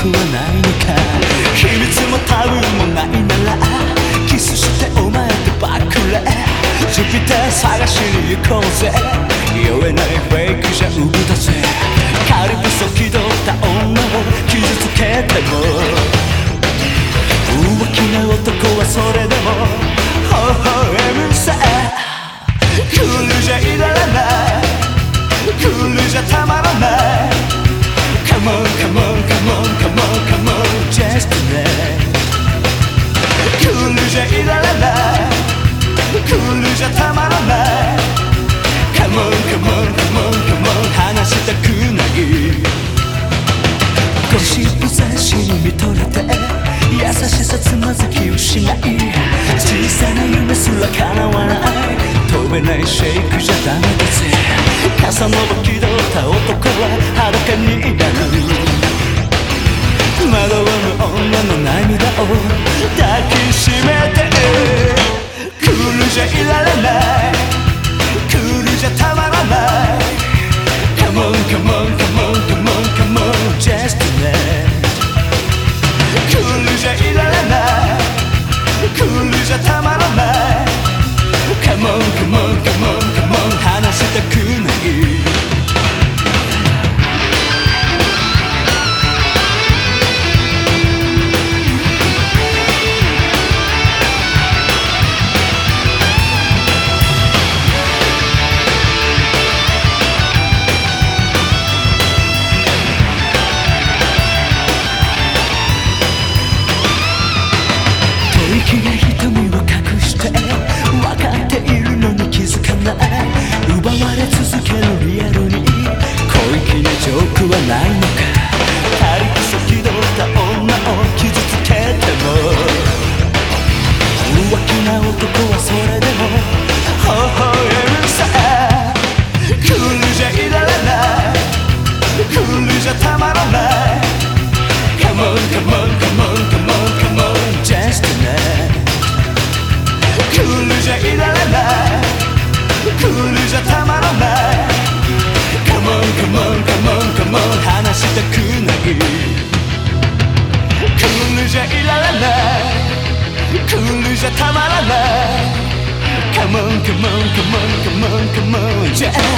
なジョークはないのか秘密もタブーもないならキスしてお前とバックレジュピター探しに行こうぜ酔えないフェイクじゃ産むだぜカリブソ気取った女を傷つけても浮気な男はそれでも微笑むさクールじゃい話したくないゴシップ雑誌に見とれて優しさつまずき失い小さな夢すら叶わない飛べないシェイクじゃダメだぜ傘の気取った男は裸になる惑わぬ女の涙を抱きしめてクールじゃいられないクールじゃたまらない。じゃいられないクールじゃたまらない Come on, come on, come on, come on, come on, yeah